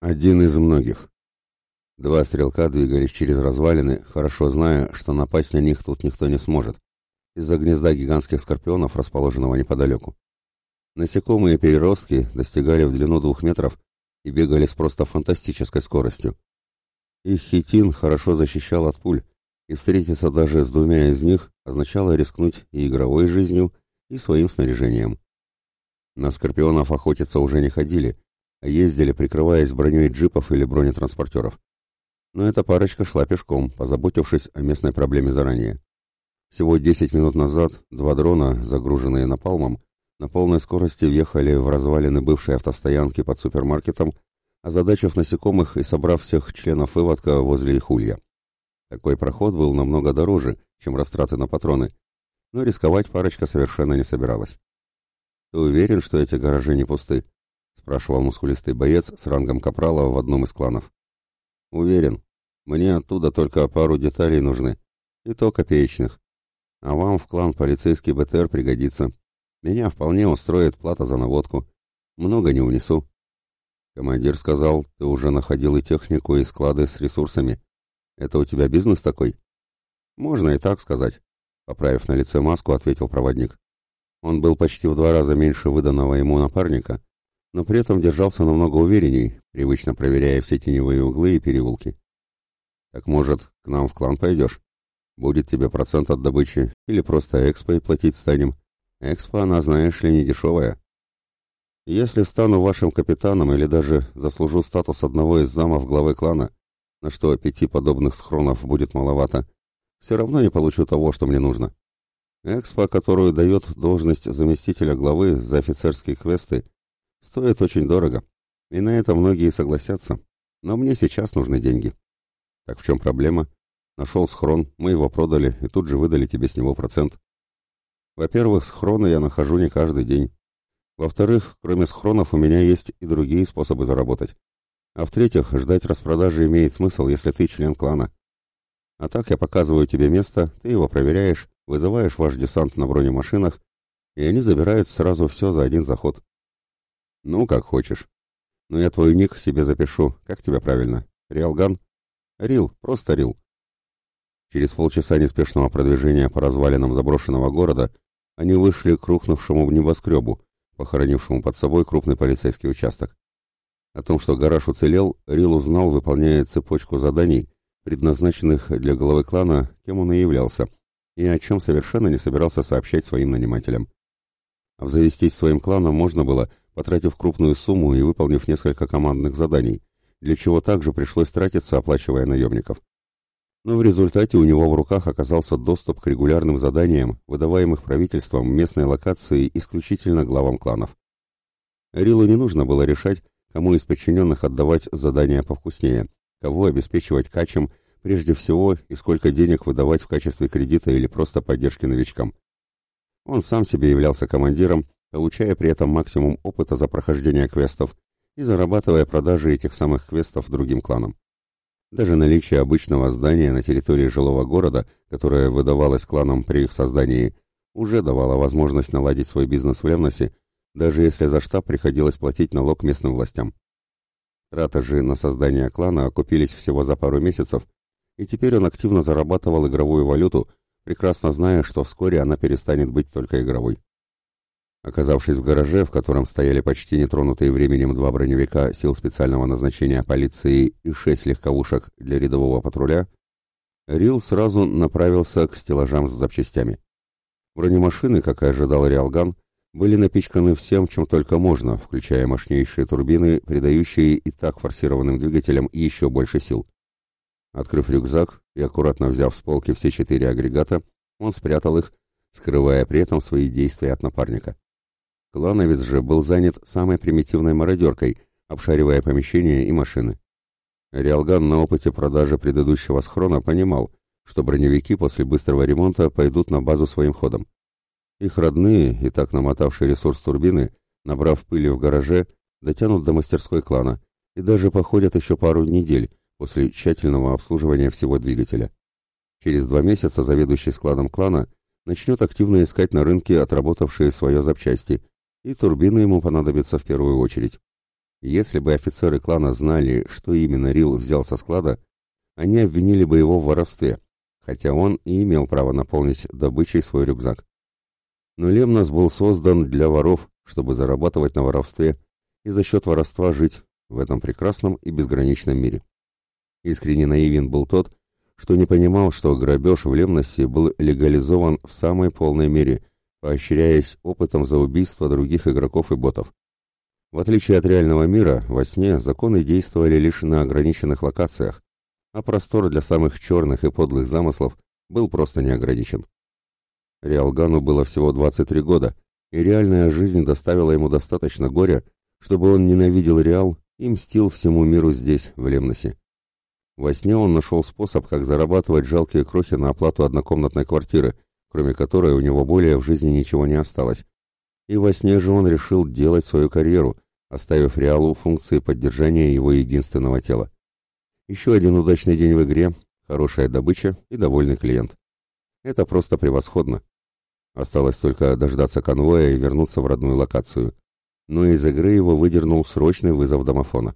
Один из многих. Два стрелка двигались через развалины, хорошо зная, что напасть на них тут никто не сможет, из-за гнезда гигантских скорпионов, расположенного неподалеку. Насекомые переростки достигали в длину двух метров и бегали с просто фантастической скоростью. Их хитин хорошо защищал от пуль, и встретиться даже с двумя из них означало рискнуть и игровой жизнью, и своим снаряжением. На скорпионов охотиться уже не ходили, ездили, прикрываясь броней джипов или бронетранспортеров но эта парочка шла пешком, позаботившись о местной проблеме заранее. Всего 10 минут назад два дрона, загруженные напалмом, на полной скорости въехали в развалины бывшей автостоянки под супермаркетом, озадачив насекомых и собрав всех членов выводка возле их улья. Такой проход был намного дороже, чем растраты на патроны, но рисковать парочка совершенно не собиралась. «Ты уверен, что эти гаражи не пусты?» — спрашивал мускулистый боец с рангом капрала в одном из кланов. «Уверен», мне оттуда только пару деталей нужны, и то копеечных. А вам в клан полицейский БТР пригодится. Меня вполне устроит плата за наводку. Много не унесу. Командир сказал, ты уже находил и технику, и склады с ресурсами. Это у тебя бизнес такой? Можно и так сказать. Поправив на лице маску, ответил проводник. Он был почти в два раза меньше выданного ему напарника, но при этом держался намного уверенней, привычно проверяя все теневые углы и переулки. Так, может, к нам в клан пойдешь? Будет тебе процент от добычи, или просто экспой платить станем. Экспо, она, знаешь ли, не дешевая. Если стану вашим капитаном или даже заслужу статус одного из замов главы клана, на что пяти подобных схронов будет маловато, все равно не получу того, что мне нужно. Экспо, которую дает должность заместителя главы за офицерские квесты, стоит очень дорого, и на это многие согласятся, но мне сейчас нужны деньги. Так в чем проблема? Нашел схрон, мы его продали и тут же выдали тебе с него процент. Во-первых, схроны я нахожу не каждый день. Во-вторых, кроме схронов у меня есть и другие способы заработать. А в-третьих, ждать распродажи имеет смысл, если ты член клана. А так я показываю тебе место, ты его проверяешь, вызываешь ваш десант на бронемашинах, и они забирают сразу все за один заход. Ну, как хочешь. Но я твой ник себе запишу. Как тебя правильно? Риалган? Рил, просто Рил. Через полчаса неспешного продвижения по развалинам заброшенного города они вышли к рухнувшему небоскребу, похоронившему под собой крупный полицейский участок. О том, что гараж уцелел, Рил узнал, выполняя цепочку заданий, предназначенных для главы клана, кем он и являлся, и о чем совершенно не собирался сообщать своим нанимателям. Обзавестись своим кланом можно было, потратив крупную сумму и выполнив несколько командных заданий, для чего также пришлось тратиться, оплачивая наемников. Но в результате у него в руках оказался доступ к регулярным заданиям, выдаваемых правительством местной локации исключительно главам кланов. Рилу не нужно было решать, кому из подчиненных отдавать задания повкуснее, кого обеспечивать качем, прежде всего, и сколько денег выдавать в качестве кредита или просто поддержки новичкам. Он сам себе являлся командиром, получая при этом максимум опыта за прохождение квестов, и зарабатывая продажи этих самых квестов другим кланам. Даже наличие обычного здания на территории жилого города, которое выдавалось кланам при их создании, уже давало возможность наладить свой бизнес в Ленносе, даже если за штаб приходилось платить налог местным властям. Траты же на создание клана окупились всего за пару месяцев, и теперь он активно зарабатывал игровую валюту, прекрасно зная, что вскоре она перестанет быть только игровой. Оказавшись в гараже, в котором стояли почти нетронутые временем два броневика сил специального назначения полиции и шесть легковушек для рядового патруля, Рил сразу направился к стеллажам с запчастями. Бронемашины, как и ожидал Риалган, были напичканы всем, чем только можно, включая мощнейшие турбины, придающие и так форсированным двигателям еще больше сил. Открыв рюкзак и аккуратно взяв с полки все четыре агрегата, он спрятал их, скрывая при этом свои действия от напарника. Клановец же был занят самой примитивной мародеркой, обшаривая помещения и машины. Риалган на опыте продажи предыдущего схрона понимал, что броневики после быстрого ремонта пойдут на базу своим ходом. Их родные, и так намотавшие ресурс турбины, набрав пыли в гараже, дотянут до мастерской клана и даже походят еще пару недель после тщательного обслуживания всего двигателя. Через два месяца заведующий складом клана начнет активно искать на рынке отработавшие свое запчасти – и турбины ему понадобятся в первую очередь. Если бы офицеры клана знали, что именно Рил взял со склада, они обвинили бы его в воровстве, хотя он и имел право наполнить добычей свой рюкзак. Но Лемнос был создан для воров, чтобы зарабатывать на воровстве и за счет воровства жить в этом прекрасном и безграничном мире. Искренне наивен был тот, что не понимал, что грабеж в Лемносе был легализован в самой полной мере, поощряясь опытом за убийство других игроков и ботов. В отличие от реального мира, во сне законы действовали лишь на ограниченных локациях, а простор для самых черных и подлых замыслов был просто не ограничен. Риалгану было всего 23 года, и реальная жизнь доставила ему достаточно горя, чтобы он ненавидел Реал и мстил всему миру здесь, в Лемносе. Во сне он нашел способ, как зарабатывать жалкие крохи на оплату однокомнатной квартиры, кроме которой у него более в жизни ничего не осталось. И во сне же он решил делать свою карьеру, оставив Реалу функции поддержания его единственного тела. Еще один удачный день в игре, хорошая добыча и довольный клиент. Это просто превосходно. Осталось только дождаться конвоя и вернуться в родную локацию. Но из игры его выдернул срочный вызов домофона.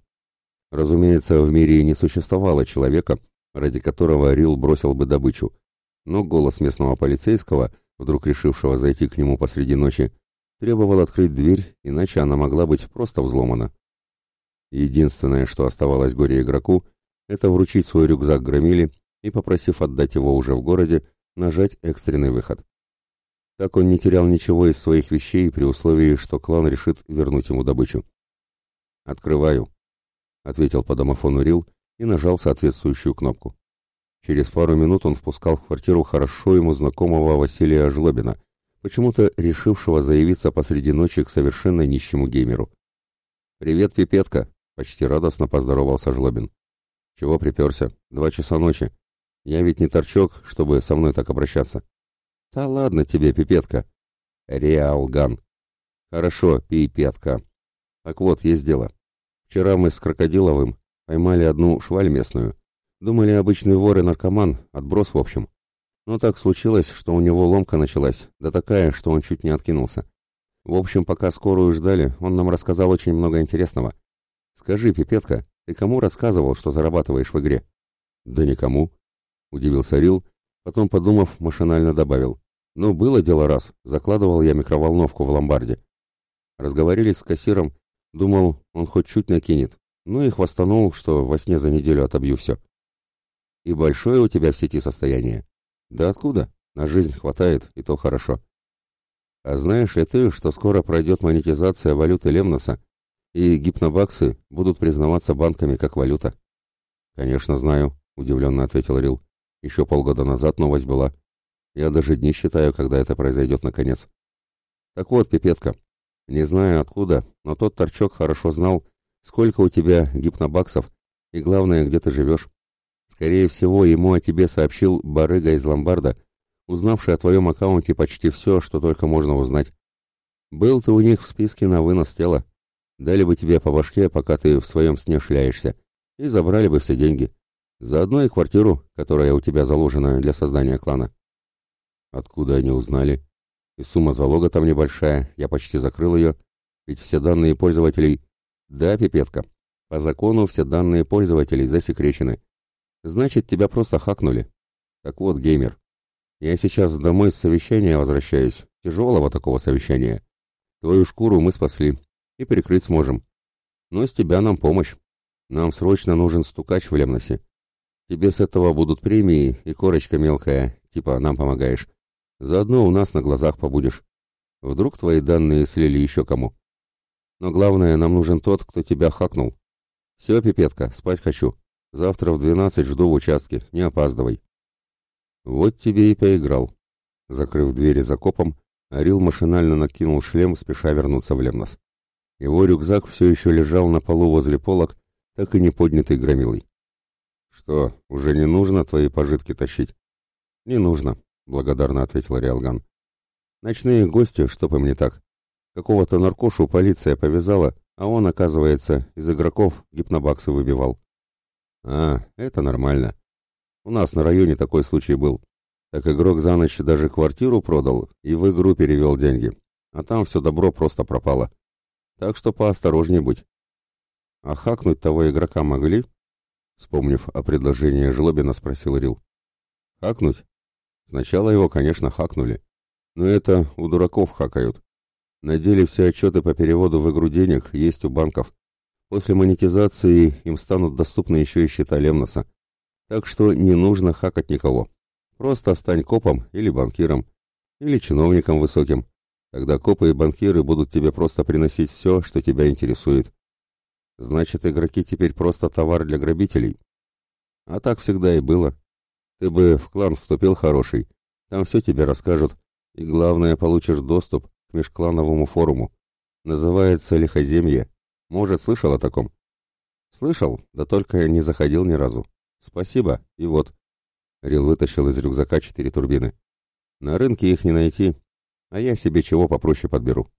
Разумеется, в мире не существовало человека, ради которого Рил бросил бы добычу. Но голос местного полицейского, вдруг решившего зайти к нему посреди ночи, требовал открыть дверь, иначе она могла быть просто взломана. Единственное, что оставалось горе игроку, это вручить свой рюкзак Громиле и, попросив отдать его уже в городе, нажать экстренный выход. Так он не терял ничего из своих вещей при условии, что клан решит вернуть ему добычу. «Открываю», — ответил по домофону Рил и нажал соответствующую кнопку. Через пару минут он впускал в квартиру хорошо ему знакомого Василия Жлобина, почему-то решившего заявиться посреди ночи к совершенно нищему геймеру. «Привет, пипетка!» — почти радостно поздоровался Жлобин. «Чего приперся? Два часа ночи. Я ведь не торчок, чтобы со мной так обращаться». «Да ладно тебе, пипетка!» «Реалган!» «Хорошо, пипетка!» «Так вот, есть дело. Вчера мы с Крокодиловым поймали одну шваль местную. Думали, обычный вор и наркоман, отброс в общем. Но так случилось, что у него ломка началась, да такая, что он чуть не откинулся. В общем, пока скорую ждали, он нам рассказал очень много интересного. Скажи, пипетка, ты кому рассказывал, что зарабатываешь в игре? Да никому, удивился Рил, Потом, подумав, машинально добавил. «Ну, было дело раз. Закладывал я микроволновку в ломбарде. Разговорились с кассиром. Думал, он хоть чуть накинет. Ну и хвастанул, что во сне за неделю отобью все. И большое у тебя в сети состояние? Да откуда? На жизнь хватает, и то хорошо. А знаешь ли ты, что скоро пройдет монетизация валюты Лемноса, и гипнобаксы будут признаваться банками как валюта? Конечно, знаю, удивленно ответил Рил. Еще полгода назад новость была. Я даже дни считаю, когда это произойдет наконец. Так вот, пипетка, не знаю откуда, но тот торчок хорошо знал, сколько у тебя гипнобаксов и, главное, где ты живешь. Скорее всего, ему о тебе сообщил барыга из ломбарда, узнавший о твоем аккаунте почти все, что только можно узнать. Был ты у них в списке на вынос тела. Дали бы тебе по башке, пока ты в своем сне шляешься, и забрали бы все деньги. Заодно и квартиру, которая у тебя заложена для создания клана. Откуда они узнали? И сумма залога там небольшая, я почти закрыл ее. Ведь все данные пользователей... Да, пипетка. По закону все данные пользователей засекречены. Значит, тебя просто хакнули. Так вот, геймер. Я сейчас домой с совещания возвращаюсь. Тяжелого такого совещания. Твою шкуру мы спасли. И прикрыть сможем. Но с тебя нам помощь. Нам срочно нужен стукач в Лемносе. Тебе с этого будут премии и корочка мелкая, типа нам помогаешь. Заодно у нас на глазах побудешь. Вдруг твои данные слили еще кому. Но главное, нам нужен тот, кто тебя хакнул. Все, пипетка, спать хочу. Завтра в двенадцать жду в участке, не опаздывай. Вот тебе и поиграл. Закрыв двери за копом, Арил машинально накинул шлем, спеша вернуться в Лемнос. Его рюкзак все еще лежал на полу возле полок, так и не поднятый громилой. «Что, уже не нужно твои пожитки тащить?» «Не нужно», — благодарно ответил Риалган. «Ночные гости, чтоб им не так. Какого-то наркошу полиция повязала, а он, оказывается, из игроков гипнобаксы выбивал». «А, это нормально. У нас на районе такой случай был. Так игрок за ночь даже квартиру продал и в игру перевел деньги. А там все добро просто пропало. Так что поосторожней будь». А хакнуть того игрока могли? Вспомнив о предложении Жлобина, спросил Рил. Хакнуть? Сначала его, конечно, хакнули. Но это у дураков хакают. На деле все отчеты по переводу в игру денег есть у банков. После монетизации им станут доступны еще и счета Лемноса. Так что не нужно хакать никого. Просто стань копом или банкиром, или чиновником высоким. Тогда копы и банкиры будут тебе просто приносить все, что тебя интересует. Значит, игроки теперь просто товар для грабителей. А так всегда и было. Ты бы в клан вступил хороший, там все тебе расскажут, и главное, получишь доступ к межклановому форуму. Называется «Лихоземье». Может, слышал о таком? Слышал, да только не заходил ни разу. Спасибо, и вот. Рил вытащил из рюкзака четыре турбины. На рынке их не найти, а я себе чего попроще подберу.